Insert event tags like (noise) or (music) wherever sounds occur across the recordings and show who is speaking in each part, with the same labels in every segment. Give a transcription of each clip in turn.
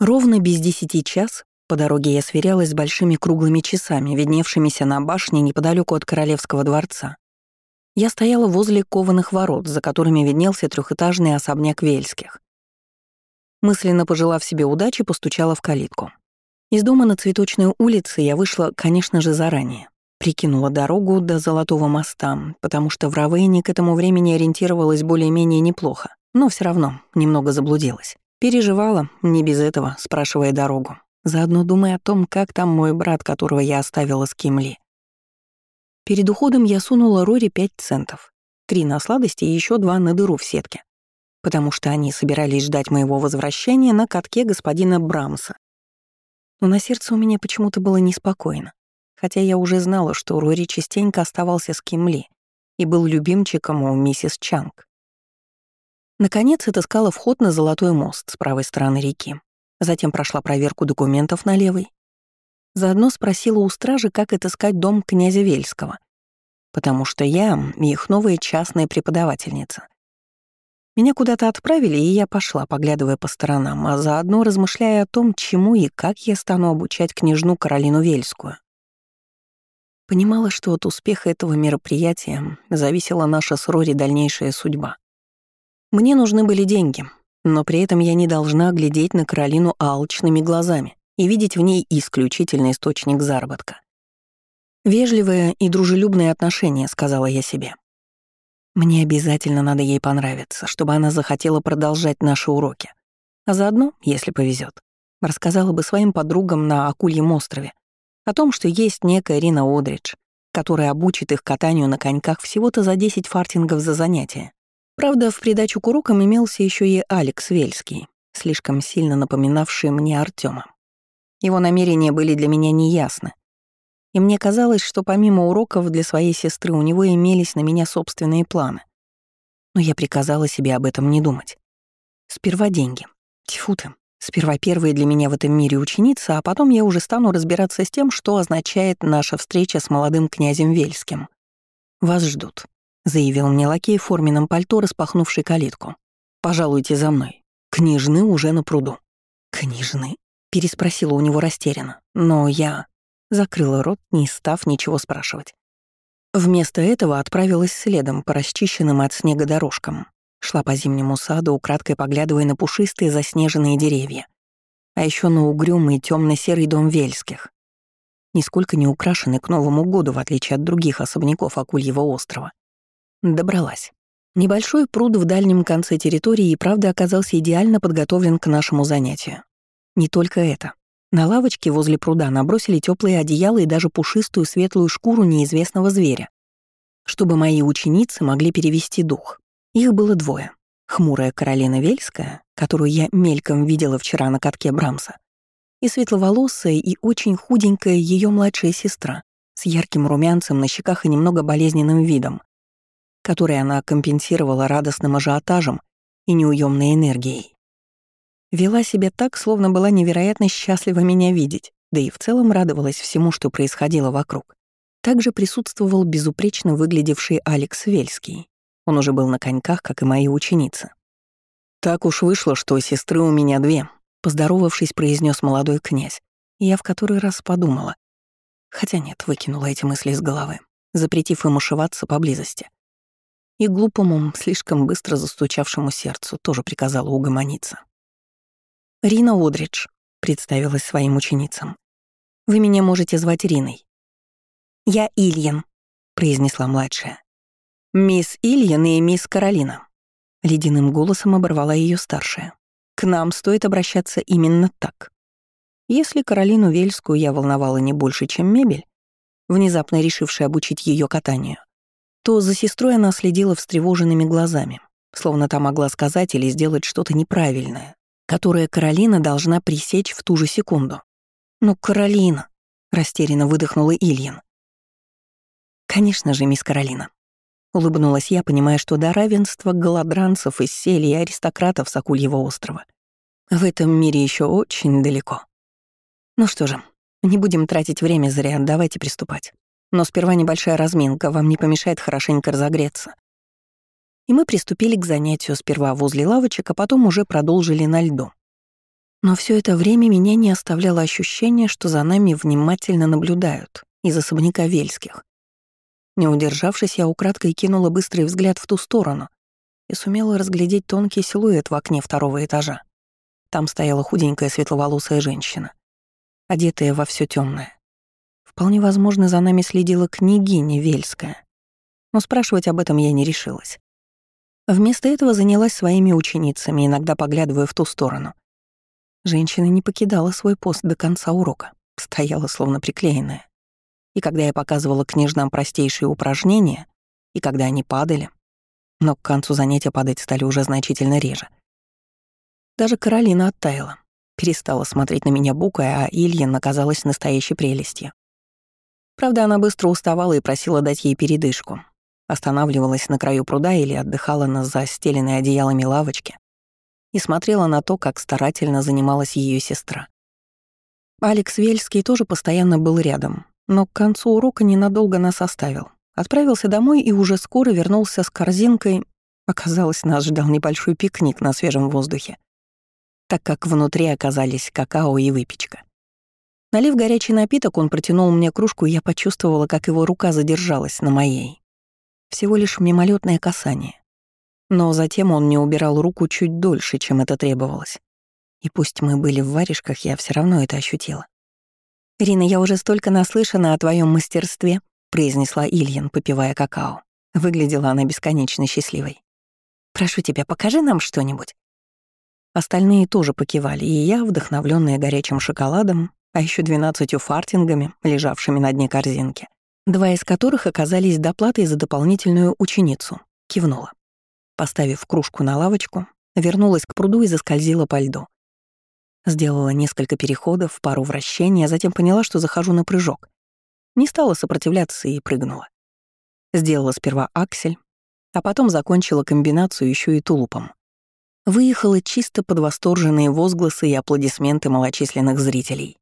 Speaker 1: Ровно без десяти час по дороге я сверялась с большими круглыми часами, видневшимися на башне неподалеку от Королевского дворца. Я стояла возле кованых ворот, за которыми виднелся трехэтажный особняк Вельских. Мысленно пожелав себе удачи, постучала в калитку. Из дома на Цветочную улицу я вышла, конечно же, заранее. Прикинула дорогу до Золотого моста, потому что в Равейне к этому времени ориентировалась более-менее неплохо, но все равно немного заблудилась. Переживала, не без этого, спрашивая дорогу, заодно думая о том, как там мой брат, которого я оставила с Кимли. Перед уходом я сунула Рори пять центов, три на сладости и еще два на дыру в сетке, потому что они собирались ждать моего возвращения на катке господина Брамса. Но на сердце у меня почему-то было неспокойно, хотя я уже знала, что Рори частенько оставался с Кимли и был любимчиком у миссис Чанг. Наконец отыскала вход на Золотой мост с правой стороны реки. Затем прошла проверку документов на левой. Заодно спросила у стражи, как отыскать дом князя Вельского. Потому что я их новая частная преподавательница. Меня куда-то отправили, и я пошла, поглядывая по сторонам, а заодно размышляя о том, чему и как я стану обучать княжну Каролину Вельскую. Понимала, что от успеха этого мероприятия зависела наша с Рори дальнейшая судьба. Мне нужны были деньги, но при этом я не должна глядеть на Каролину алчными глазами и видеть в ней исключительный источник заработка. «Вежливое и дружелюбное отношение», — сказала я себе. Мне обязательно надо ей понравиться, чтобы она захотела продолжать наши уроки. А заодно, если повезет, рассказала бы своим подругам на Акульем острове о том, что есть некая Рина Одридж, которая обучит их катанию на коньках всего-то за 10 фартингов за занятие. Правда, в придачу к урокам имелся еще и Алекс Вельский, слишком сильно напоминавший мне Артема. Его намерения были для меня неясны. И мне казалось, что помимо уроков для своей сестры у него имелись на меня собственные планы. Но я приказала себе об этом не думать. Сперва деньги. Тьфу ты. Сперва первая для меня в этом мире ученица, а потом я уже стану разбираться с тем, что означает наша встреча с молодым князем Вельским. Вас ждут заявил мне лакей в форменном пальто, распахнувший калитку. «Пожалуйте за мной. Княжны уже на пруду». «Княжны?» — переспросила у него растерянно. Но я закрыла рот, не став ничего спрашивать. Вместо этого отправилась следом по расчищенным от снега дорожкам. Шла по зимнему саду, украдкой поглядывая на пушистые заснеженные деревья. А еще на угрюмый темно серый дом Вельских. Нисколько не украшенный к Новому году, в отличие от других особняков Акульего острова. Добралась. Небольшой пруд в дальнем конце территории и правда оказался идеально подготовлен к нашему занятию. Не только это. На лавочке возле пруда набросили теплые одеяла и даже пушистую светлую шкуру неизвестного зверя, чтобы мои ученицы могли перевести дух. Их было двое. Хмурая Каролина Вельская, которую я мельком видела вчера на катке Брамса, и светловолосая и очень худенькая ее младшая сестра с ярким румянцем на щеках и немного болезненным видом, который она компенсировала радостным ажиотажем и неуемной энергией. Вела себя так, словно была невероятно счастлива меня видеть, да и в целом радовалась всему, что происходило вокруг. Также присутствовал безупречно выглядевший Алекс Вельский. Он уже был на коньках, как и мои ученицы. «Так уж вышло, что сестры у меня две», — поздоровавшись, произнес молодой князь. я в который раз подумала. Хотя нет, выкинула эти мысли из головы, запретив им ушиваться поблизости и глупому, слишком быстро застучавшему сердцу тоже приказала угомониться. «Рина Одридж», — представилась своим ученицам. «Вы меня можете звать Риной». «Я Ильян», — произнесла младшая. «Мисс Ильян и мисс Каролина», — ледяным голосом оборвала ее старшая. «К нам стоит обращаться именно так. Если Каролину Вельскую я волновала не больше, чем мебель, внезапно решившая обучить ее катанию, то за сестрой она следила встревоженными глазами, словно та могла сказать или сделать что-то неправильное, которое Каролина должна пресечь в ту же секунду. «Ну, Каролина!» — растерянно выдохнула Ильин. «Конечно же, мисс Каролина». Улыбнулась я, понимая, что до равенства голодранцев из сели и аристократов с Акульего острова в этом мире еще очень далеко. Ну что же, не будем тратить время зря, давайте приступать. Но сперва небольшая разминка, вам не помешает хорошенько разогреться. И мы приступили к занятию сперва возле лавочек, а потом уже продолжили на льду. Но все это время меня не оставляло ощущение, что за нами внимательно наблюдают из особняка Вельских. Не удержавшись, я украдкой кинула быстрый взгляд в ту сторону и сумела разглядеть тонкий силуэт в окне второго этажа. Там стояла худенькая светловолосая женщина, одетая во все темное. Вполне возможно, за нами следила княгиня Вельская. Но спрашивать об этом я не решилась. Вместо этого занялась своими ученицами, иногда поглядывая в ту сторону. Женщина не покидала свой пост до конца урока, стояла словно приклеенная. И когда я показывала книжнам простейшие упражнения, и когда они падали, но к концу занятия падать стали уже значительно реже. Даже Каролина оттаяла, перестала смотреть на меня букая, а Ильин оказалась настоящей прелестью. Правда, она быстро уставала и просила дать ей передышку. Останавливалась на краю пруда или отдыхала на застеленной одеялами лавочке и смотрела на то, как старательно занималась ее сестра. Алекс Вельский тоже постоянно был рядом, но к концу урока ненадолго нас оставил. Отправился домой и уже скоро вернулся с корзинкой. Оказалось, нас ждал небольшой пикник на свежем воздухе, так как внутри оказались какао и выпечка. Налив горячий напиток, он протянул мне кружку, и я почувствовала, как его рука задержалась на моей. Всего лишь мимолетное касание. Но затем он не убирал руку чуть дольше, чем это требовалось. И пусть мы были в варежках, я все равно это ощутила. «Рина, я уже столько наслышана о твоем мастерстве», — произнесла Ильин, попивая какао. Выглядела она бесконечно счастливой. «Прошу тебя, покажи нам что-нибудь». Остальные тоже покивали, и я, вдохновленная горячим шоколадом, а еще двенадцатью фартингами, лежавшими на дне корзинки, два из которых оказались доплатой за дополнительную ученицу, кивнула. Поставив кружку на лавочку, вернулась к пруду и заскользила по льду. Сделала несколько переходов, пару вращений, а затем поняла, что захожу на прыжок. Не стала сопротивляться и прыгнула. Сделала сперва аксель, а потом закончила комбинацию еще и тулупом. Выехала чисто под восторженные возгласы и аплодисменты малочисленных зрителей.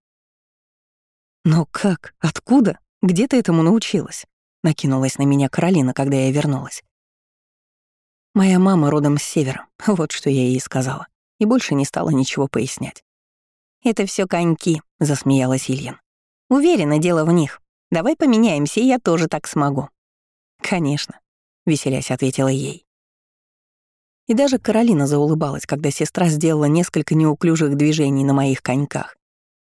Speaker 1: «Но как? Откуда? Где ты этому научилась?» Накинулась на меня Каролина, когда я вернулась. «Моя мама родом с севера, вот что я ей сказала, и больше не стала ничего пояснять. «Это все коньки», — засмеялась Ильин. «Уверена, дело в них. Давай поменяемся, и я тоже так смогу». «Конечно», — веселясь ответила ей. И даже Каролина заулыбалась, когда сестра сделала несколько неуклюжих движений на моих коньках,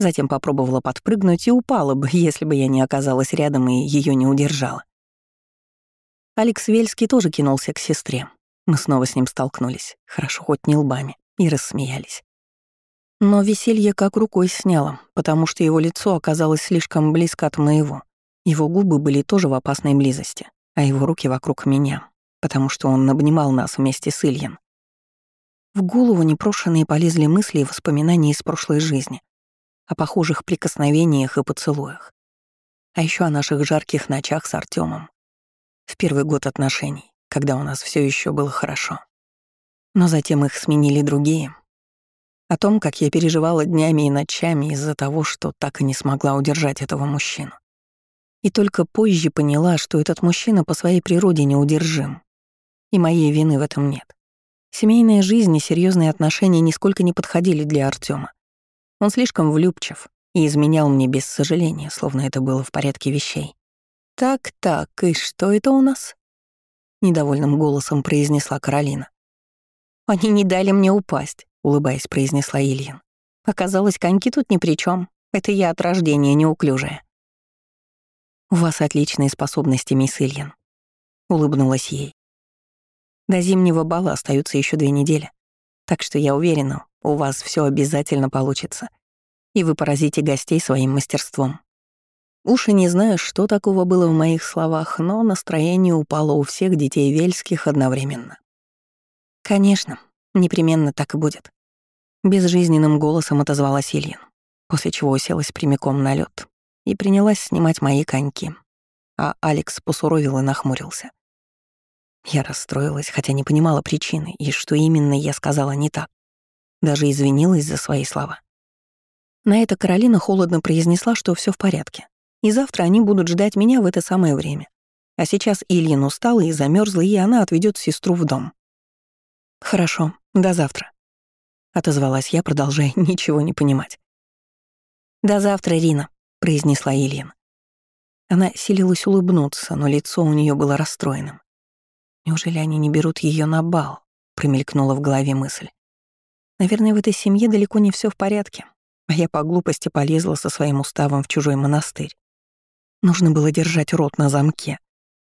Speaker 1: Затем попробовала подпрыгнуть и упала бы, (laughs) если бы я не оказалась рядом и ее не удержала. Алекс Вельский тоже кинулся к сестре. Мы снова с ним столкнулись, хорошо хоть не лбами, и рассмеялись. Но веселье как рукой сняло, потому что его лицо оказалось слишком близко от моего. Его губы были тоже в опасной близости, а его руки вокруг меня, потому что он обнимал нас вместе с Ильин. В голову непрошенные полезли мысли и воспоминания из прошлой жизни о похожих прикосновениях и поцелуях. А еще о наших жарких ночах с Артемом. В первый год отношений, когда у нас все еще было хорошо. Но затем их сменили другие. О том, как я переживала днями и ночами из-за того, что так и не смогла удержать этого мужчину. И только позже поняла, что этот мужчина по своей природе неудержим. И моей вины в этом нет. Семейная жизнь и серьезные отношения нисколько не подходили для Артема. Он слишком влюбчив и изменял мне без сожаления, словно это было в порядке вещей. «Так-так, и что это у нас?» — недовольным голосом произнесла Каролина. «Они не дали мне упасть», — улыбаясь, произнесла Ильин. «Оказалось, коньки тут ни при чем. Это я от рождения неуклюжая». «У вас отличные способности, мисс Ильин», — улыбнулась ей. До зимнего бала остаются еще две недели, так что я уверена, у вас все обязательно получится. И вы поразите гостей своим мастерством. Уж не знаю, что такого было в моих словах, но настроение упало у всех детей Вельских одновременно. «Конечно, непременно так и будет», — безжизненным голосом отозвалась Ильин, после чего уселась прямиком на лед и принялась снимать мои коньки, а Алекс посуровил и нахмурился. Я расстроилась, хотя не понимала причины и что именно я сказала не так. Даже извинилась за свои слова. На это Каролина холодно произнесла, что все в порядке. И завтра они будут ждать меня в это самое время. А сейчас Ильин устала и замерзла, и она отведет сестру в дом. Хорошо, до завтра. — отозвалась я, продолжая (laughs) ничего не понимать. «До завтра, Рина», — произнесла Елена. Она силилась улыбнуться, но лицо у нее было расстроенным. «Неужели они не берут ее на бал?» — промелькнула в голове мысль. «Наверное, в этой семье далеко не все в порядке, а я по глупости полезла со своим уставом в чужой монастырь. Нужно было держать рот на замке.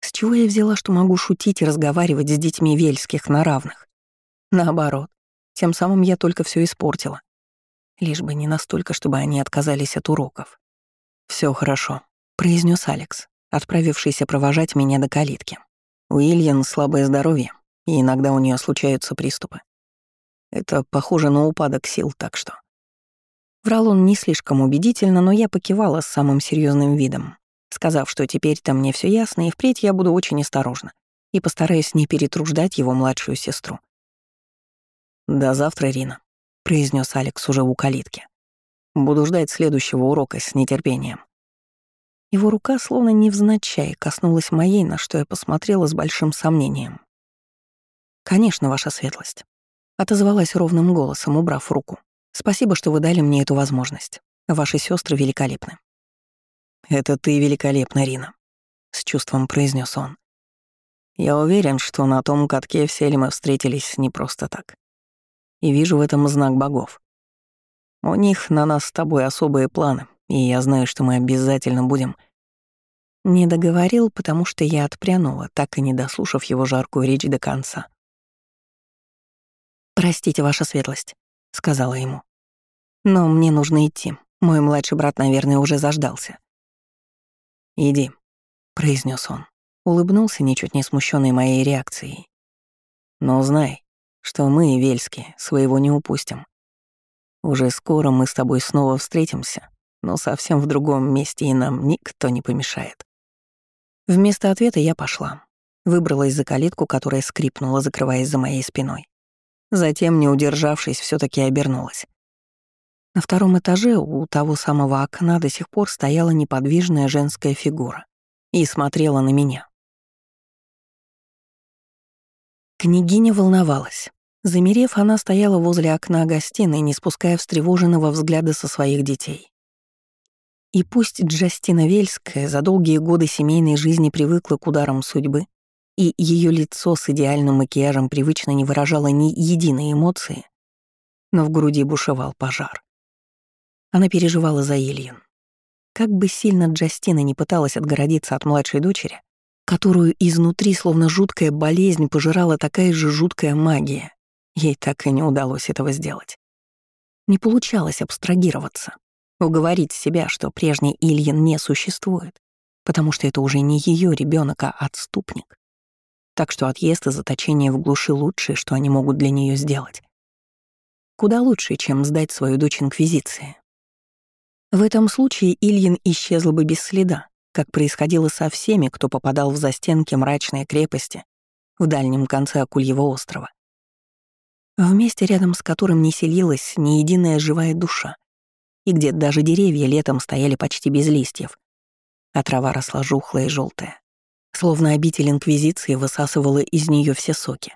Speaker 1: С чего я взяла, что могу шутить и разговаривать с детьми вельских на равных? Наоборот, тем самым я только все испортила. Лишь бы не настолько, чтобы они отказались от уроков. Все хорошо», — произнес Алекс, отправившийся провожать меня до калитки. У Ильян слабое здоровье, и иногда у нее случаются приступы. Это похоже на упадок сил, так что... Врал он не слишком убедительно, но я покивала с самым серьезным видом, сказав, что теперь-то мне все ясно, и впредь я буду очень осторожна и постараюсь не перетруждать его младшую сестру. «До завтра, Рина», — произнес Алекс уже у калитки. «Буду ждать следующего урока с нетерпением». Его рука словно невзначай коснулась моей, на что я посмотрела с большим сомнением. «Конечно, ваша светлость», — отозвалась ровным голосом, убрав руку. «Спасибо, что вы дали мне эту возможность. Ваши сестры великолепны». «Это ты великолепна, Рина», — с чувством произнес он. «Я уверен, что на том катке все ли мы встретились не просто так. И вижу в этом знак богов. У них на нас с тобой особые планы, и я знаю, что мы обязательно будем...» Не договорил, потому что я отпрянула, так и не дослушав его жаркую речь до конца. «Простите, ваша светлость», — сказала ему. «Но мне нужно идти. Мой младший брат, наверное, уже заждался». «Иди», — произнес он. Улыбнулся, ничуть не смущенный моей реакцией. «Но знай, что мы, Вельские, своего не упустим. Уже скоро мы с тобой снова встретимся, но совсем в другом месте, и нам никто не помешает». Вместо ответа я пошла. Выбралась за калитку, которая скрипнула, закрываясь за моей спиной. Затем, не удержавшись, все таки обернулась. На втором этаже у того самого окна до сих пор стояла неподвижная женская фигура и смотрела на меня. Княгиня волновалась. Замерев, она стояла возле окна гостиной, не спуская встревоженного взгляда со своих детей. И пусть Джастина Вельская за долгие годы семейной жизни привыкла к ударам судьбы, и ее лицо с идеальным макияжем привычно не выражало ни единой эмоции, но в груди бушевал пожар. Она переживала за Ильин. Как бы сильно Джастина не пыталась отгородиться от младшей дочери, которую изнутри словно жуткая болезнь пожирала такая же жуткая магия, ей так и не удалось этого сделать. Не получалось абстрагироваться, уговорить себя, что прежний Ильин не существует, потому что это уже не ее ребенок, а отступник. Так что отъезд и заточение в глуши лучшее, что они могут для нее сделать. Куда лучше, чем сдать свою дочь Инквизиции. В этом случае Ильин исчезла бы без следа, как происходило со всеми, кто попадал в застенки мрачной крепости в дальнем конце Акульего острова. В месте, рядом с которым не селилась ни единая живая душа, и где даже деревья летом стояли почти без листьев, а трава росла жухлая и желтая. Словно обитель Инквизиции высасывала из нее все соки.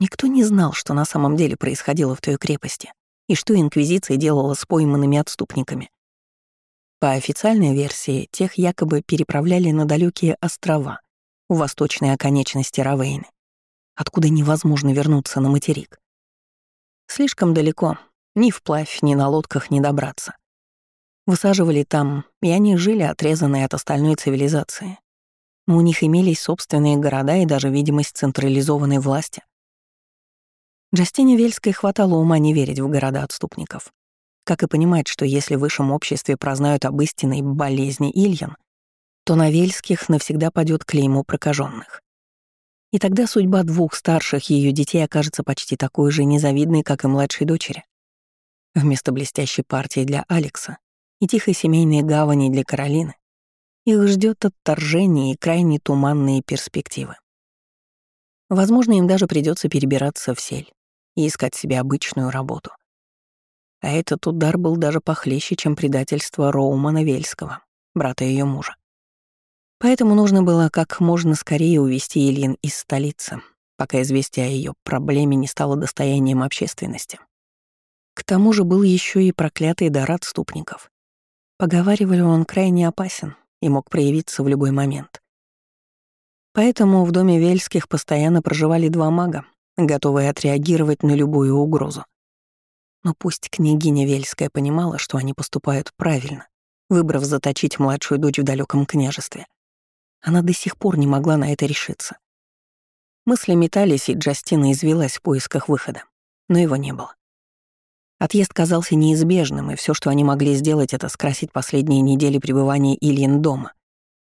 Speaker 1: Никто не знал, что на самом деле происходило в той крепости, и что Инквизиция делала с пойманными отступниками. По официальной версии, тех якобы переправляли на далекие острова у восточной оконечности Равейны, откуда невозможно вернуться на материк. Слишком далеко, ни вплавь, ни на лодках не добраться. Высаживали там, и они жили отрезанные от остальной цивилизации. У них имелись собственные города и даже видимость централизованной власти. Джастине Вельской хватало ума не верить в города отступников. Как и понимать, что если в высшем обществе прознают об истинной болезни Ильян, то на Вельских навсегда падет клеймо прокаженных. И тогда судьба двух старших ее детей окажется почти такой же незавидной, как и младшей дочери. Вместо блестящей партии для Алекса и тихой семейной гавани для Каролины их ждет отторжение и крайне туманные перспективы. Возможно, им даже придется перебираться в сель и искать себе обычную работу — а этот удар был даже похлеще, чем предательство Роумана Вельского, брата ее мужа. Поэтому нужно было как можно скорее увезти Ильин из столицы, пока известие о ее проблеме не стало достоянием общественности. К тому же был еще и проклятый дар отступников. Поговаривали, он крайне опасен и мог проявиться в любой момент. Поэтому в доме Вельских постоянно проживали два мага, готовые отреагировать на любую угрозу. Но пусть княгиня Вельская понимала, что они поступают правильно, выбрав заточить младшую дочь в далеком княжестве. Она до сих пор не могла на это решиться. Мысли метались, и Джастина извелась в поисках выхода, но его не было. Отъезд казался неизбежным, и все, что они могли сделать, это скрасить последние недели пребывания Ильин дома.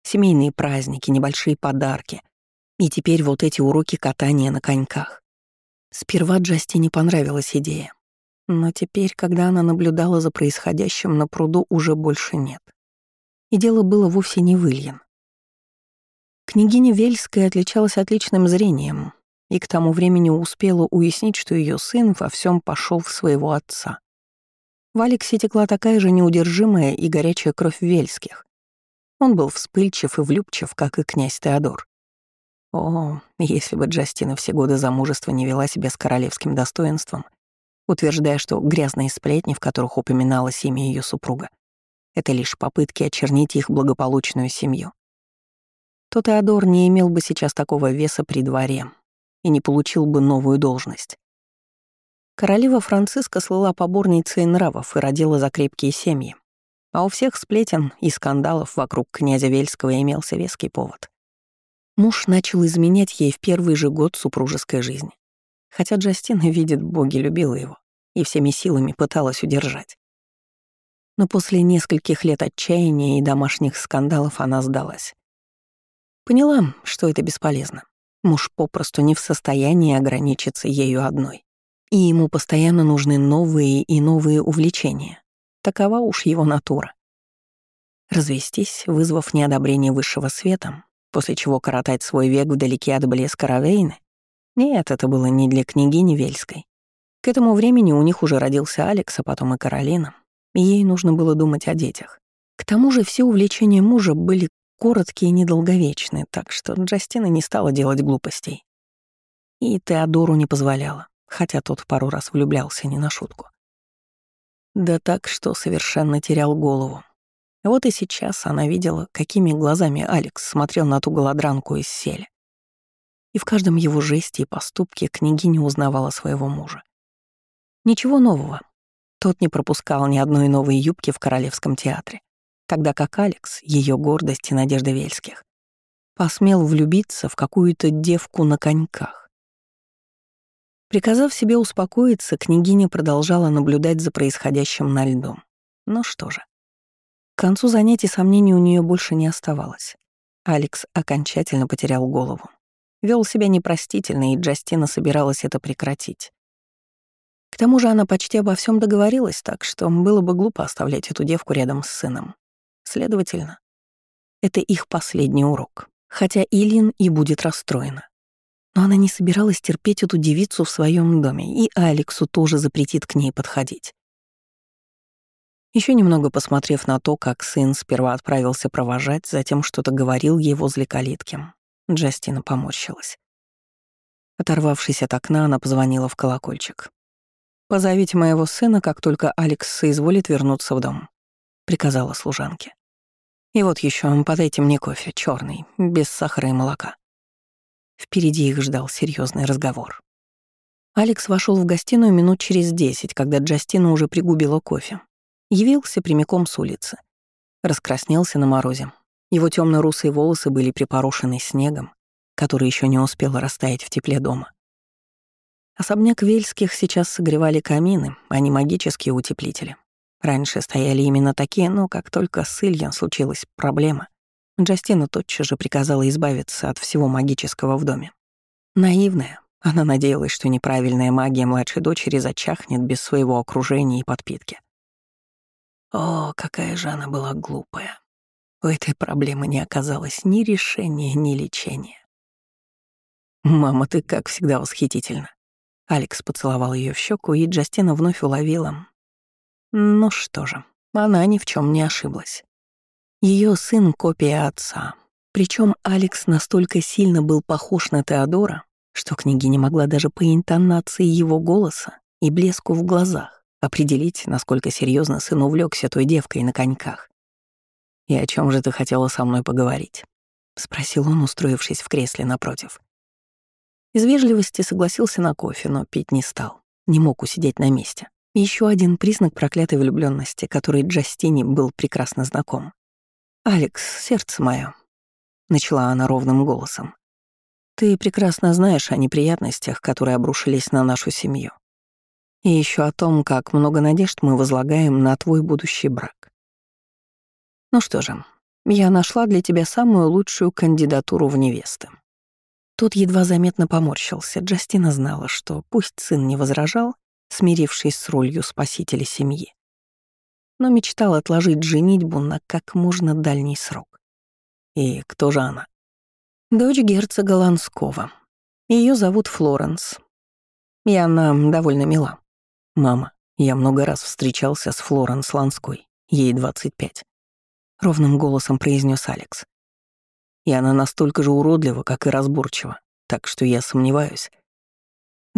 Speaker 1: Семейные праздники, небольшие подарки. И теперь вот эти уроки катания на коньках. Сперва Джастине понравилась идея. Но теперь, когда она наблюдала за происходящим на пруду, уже больше нет. И дело было вовсе не в Ильин. Княгиня Вельская отличалась отличным зрением, и к тому времени успела уяснить, что ее сын во всем пошел в своего отца. В Алексе текла такая же неудержимая и горячая кровь Вельских. Он был вспыльчив и влюбчив, как и князь Теодор. О, если бы Джастина все годы замужества не вела себя с королевским достоинством, утверждая, что грязные сплетни, в которых упоминалось имя ее супруга, это лишь попытки очернить их благополучную семью, то Теодор не имел бы сейчас такого веса при дворе, и не получил бы новую должность. Королева Франциска слыла поборницей нравов и родила за крепкие семьи. А у всех сплетен и скандалов вокруг князя Вельского имелся веский повод. Муж начал изменять ей в первый же год супружеской жизни. Хотя Джастина, видит, боги любила его и всеми силами пыталась удержать. Но после нескольких лет отчаяния и домашних скандалов она сдалась. Поняла, что это бесполезно. Муж попросту не в состоянии ограничиться ею одной. И ему постоянно нужны новые и новые увлечения. Такова уж его натура. Развестись, вызвав неодобрение высшего света, после чего коротать свой век вдалеке от блеска Равейны? Нет, это было не для княгини Вельской. К этому времени у них уже родился Алекс, а потом и Каролина, ей нужно было думать о детях. К тому же все увлечения мужа были короткие и недолговечные, так что Джастина не стала делать глупостей. И Теодору не позволяла, хотя тот пару раз влюблялся не на шутку. Да так, что совершенно терял голову. Вот и сейчас она видела, какими глазами Алекс смотрел на ту голодранку из селя. И в каждом его жесте и поступке княгиня узнавала своего мужа. Ничего нового. Тот не пропускал ни одной новой юбки в Королевском театре тогда как Алекс, ее гордость и надежда Вельских, посмел влюбиться в какую-то девку на коньках. Приказав себе успокоиться, княгиня продолжала наблюдать за происходящим на льду. Ну что же. К концу занятий сомнений у нее больше не оставалось. Алекс окончательно потерял голову. Вел себя непростительно, и Джастина собиралась это прекратить. К тому же она почти обо всем договорилась, так что было бы глупо оставлять эту девку рядом с сыном. Следовательно, это их последний урок, хотя Илин и будет расстроена. Но она не собиралась терпеть эту девицу в своем доме, и Алексу тоже запретит к ней подходить. Еще немного посмотрев на то, как сын сперва отправился провожать, затем что-то говорил ей возле калитки, Джастина поморщилась. Оторвавшись от окна, она позвонила в колокольчик. «Позовите моего сына, как только Алекс соизволит вернуться в дом», — приказала служанке. «И вот еще подайте мне кофе, черный, без сахара и молока». Впереди их ждал серьезный разговор. Алекс вошел в гостиную минут через десять, когда Джастина уже пригубила кофе. Явился прямиком с улицы. Раскраснелся на морозе. Его темно русые волосы были припорошены снегом, который еще не успел растаять в тепле дома. Особняк Вельских сейчас согревали камины, а не магические утеплители. Раньше стояли именно такие, но как только с Ильян случилась проблема, Джастина тотчас же приказала избавиться от всего магического в доме. Наивная, она надеялась, что неправильная магия младшей дочери зачахнет без своего окружения и подпитки. О, какая же она была глупая. У этой проблемы не оказалось ни решения, ни лечения. «Мама, ты как всегда восхитительна». Алекс поцеловал ее в щеку, и Джастина вновь уловила, ну что же, она ни в чем не ошиблась. Ее сын — копия отца. Причем Алекс настолько сильно был похож на Теодора, что княгиня могла даже по интонации его голоса и блеску в глазах определить, насколько серьезно сын увлекся той девкой на коньках. «И о чем же ты хотела со мной поговорить?» — спросил он, устроившись в кресле напротив. Из вежливости согласился на кофе, но пить не стал. Не мог усидеть на месте. Еще один признак проклятой влюбленности, который Джастини был прекрасно знаком. «Алекс, сердце мое», — начала она ровным голосом. «Ты прекрасно знаешь о неприятностях, которые обрушились на нашу семью. И еще о том, как много надежд мы возлагаем на твой будущий брак. Ну что же, я нашла для тебя самую лучшую кандидатуру в невесты. Тот едва заметно поморщился. Джастина знала, что пусть сын не возражал, смирившись с ролью спасителя семьи, но мечтал отложить женитьбу на как можно дальний срок. И кто же она? Дочь герцога Ланского. Ее зовут Флоренс. И она довольно мила. Мама, я много раз встречался с Флоренс Ланской, ей 25. Ровным голосом произнес Алекс. И она настолько же уродлива, как и разборчива, так что я сомневаюсь.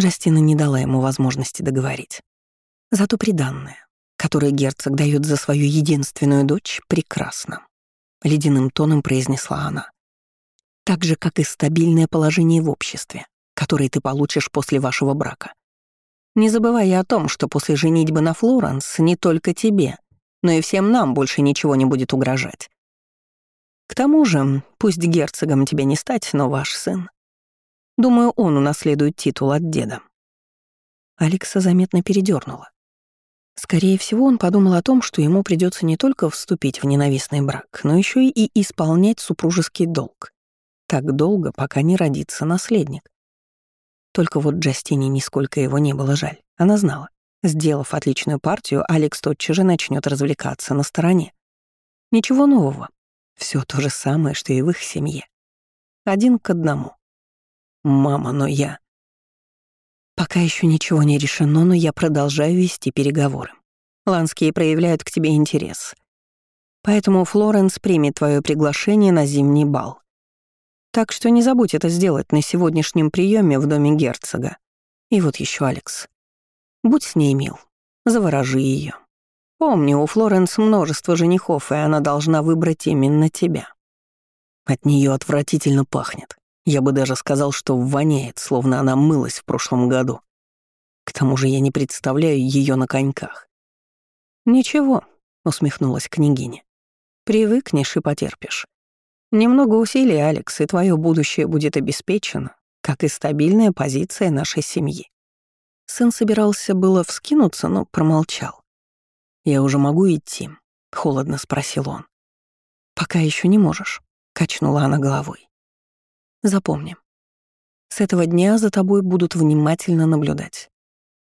Speaker 1: Джастина не дала ему возможности договорить. Зато приданное, которое герцог дает за свою единственную дочь, прекрасно. Ледяным тоном произнесла она. Так же, как и стабильное положение в обществе, которое ты получишь после вашего брака. Не забывай о том, что после женитьбы на Флоренс не только тебе, но и всем нам больше ничего не будет угрожать. К тому же, пусть герцогом тебе не стать, но ваш сын. Думаю, он унаследует титул от деда. Алекса заметно передернула. Скорее всего, он подумал о том, что ему придется не только вступить в ненавистный брак, но еще и исполнять супружеский долг. Так долго, пока не родится наследник. Только вот Джастине нисколько его не было жаль. Она знала. Сделав отличную партию, Алекс тотчас же начнет развлекаться на стороне. Ничего нового. Все то же самое, что и в их семье. Один к одному. «Мама, но я...» «Пока еще ничего не решено, но я продолжаю вести переговоры. Ланские проявляют к тебе интерес. Поэтому Флоренс примет твое приглашение на зимний бал. Так что не забудь это сделать на сегодняшнем приеме в доме герцога. И вот еще, Алекс. Будь с ней мил. Заворожи ее. Помни, у Флоренс множество женихов, и она должна выбрать именно тебя. От нее отвратительно пахнет. Я бы даже сказал, что воняет, словно она мылась в прошлом году. К тому же я не представляю ее на коньках. «Ничего», — усмехнулась княгиня. «Привыкнешь и потерпишь. Немного усилий, Алекс, и твое будущее будет обеспечено, как и стабильная позиция нашей семьи». Сын собирался было вскинуться, но промолчал. «Я уже могу идти?» — холодно спросил он. «Пока еще не можешь», — качнула она головой. «Запомни, с этого дня за тобой будут внимательно наблюдать.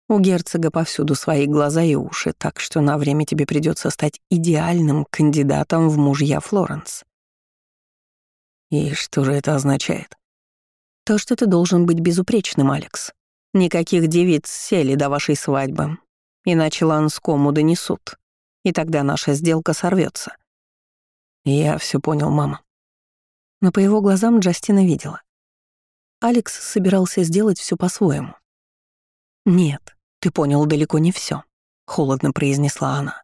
Speaker 1: У герцога повсюду свои глаза и уши, так что на время тебе придется стать идеальным кандидатом в мужья Флоренс». «И что же это означает?» «То, что ты должен быть безупречным, Алекс. Никаких девиц сели до вашей свадьбы, иначе Ланскому донесут, и тогда наша сделка сорвется. Я все понял, мама. Но по его глазам Джастина видела. Алекс собирался сделать все по-своему. «Нет, ты понял далеко не все, холодно произнесла она.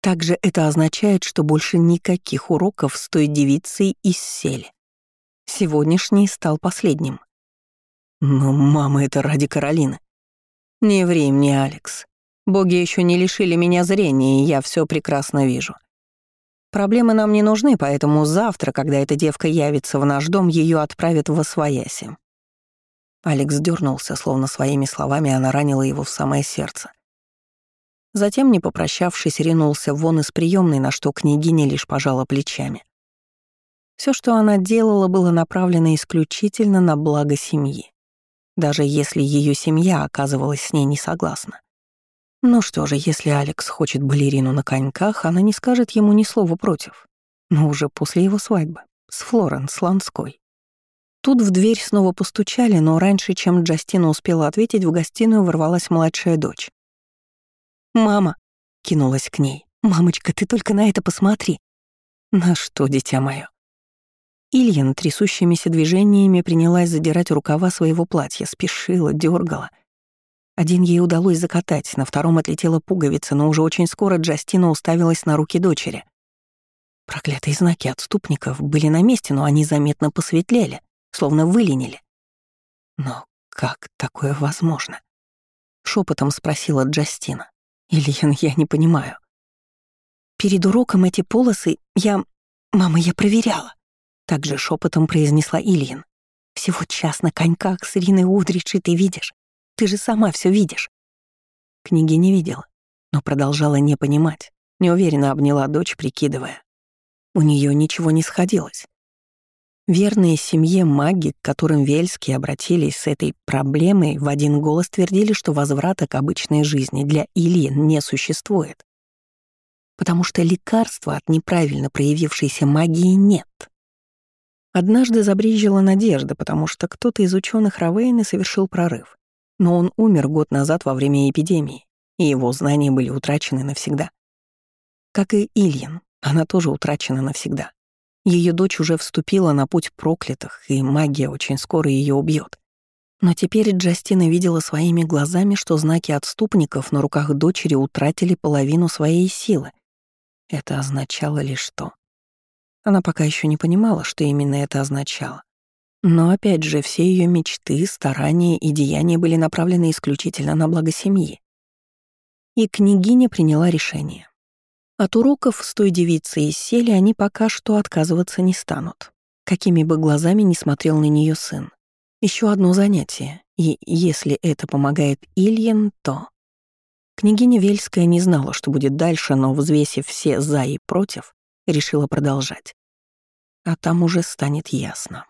Speaker 1: Также это означает, что больше никаких уроков с той девицей из. Сегодняшний стал последним. Но мама, это ради Каролины. Не ври мне, Алекс. Боги еще не лишили меня зрения, и я все прекрасно вижу. Проблемы нам не нужны, поэтому завтра, когда эта девка явится в наш дом, ее отправят в Освояси. Алекс дернулся, словно своими словами она ранила его в самое сердце. Затем, не попрощавшись, ринулся вон из приемной, на что княгиня лишь пожала плечами. Все, что она делала, было направлено исключительно на благо семьи даже если ее семья оказывалась с ней не согласна. Ну что же, если Алекс хочет балерину на коньках, она не скажет ему ни слова против. Но уже после его свадьбы, с Флоренс Ланской. Тут в дверь снова постучали, но раньше, чем Джастина успела ответить, в гостиную ворвалась младшая дочь. «Мама!» — кинулась к ней. «Мамочка, ты только на это посмотри!» «На что, дитя мое?» Ильин трясущимися движениями принялась задирать рукава своего платья, спешила, дергала. Один ей удалось закатать, на втором отлетела пуговица, но уже очень скоро Джастина уставилась на руки дочери. Проклятые знаки отступников были на месте, но они заметно посветлели, словно выленили. Но как такое возможно? Шепотом спросила Джастина. Ильян, я не понимаю. Перед уроком эти полосы я... Мама, я проверяла. Также шепотом произнесла Ильин. Всего час на коньках с Ириной Удрич, и ты видишь. Ты же сама все видишь. Книги не видела, но продолжала не понимать. Неуверенно обняла дочь, прикидывая. У нее ничего не сходилось. Верные семье маги, к которым Вельские обратились с этой проблемой, в один голос твердили, что возврата к обычной жизни для Ильин не существует. Потому что лекарства от неправильно проявившейся магии нет. Однажды забрежила надежда, потому что кто-то из ученых Равейны совершил прорыв. Но он умер год назад во время эпидемии, и его знания были утрачены навсегда. Как и Ильин, она тоже утрачена навсегда. Ее дочь уже вступила на путь проклятых, и магия очень скоро ее убьет. Но теперь Джастина видела своими глазами, что знаки отступников на руках дочери утратили половину своей силы. Это означало лишь что? Она пока еще не понимала, что именно это означало. Но опять же, все ее мечты, старания и деяния были направлены исключительно на благо семьи. И княгиня приняла решение. От уроков с той девицей из сели они пока что отказываться не станут. Какими бы глазами ни смотрел на нее сын. Еще одно занятие, и если это помогает Ильин, то... Княгиня Вельская не знала, что будет дальше, но, взвесив все «за» и «против», решила продолжать. А там уже станет ясно.